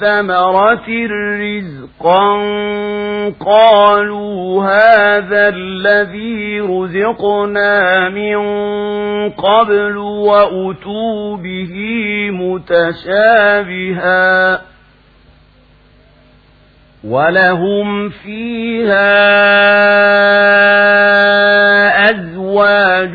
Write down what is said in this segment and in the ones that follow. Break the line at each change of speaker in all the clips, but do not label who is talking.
ثمرة رزقا قالوا هذا الذي رزقنا من قبل وأتوا به متشابها ولهم فيها أزواج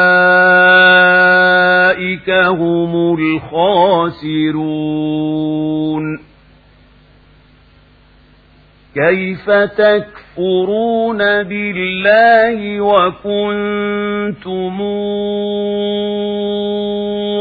هم الخاسرون كيف تكفرون بالله وكنتم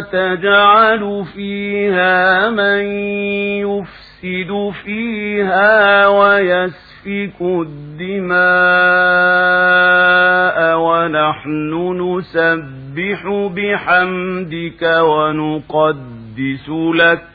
أتجعل فيها من يفسد فيها ويسفك الدماء ونحن نسبح بحمدك ونقدس لك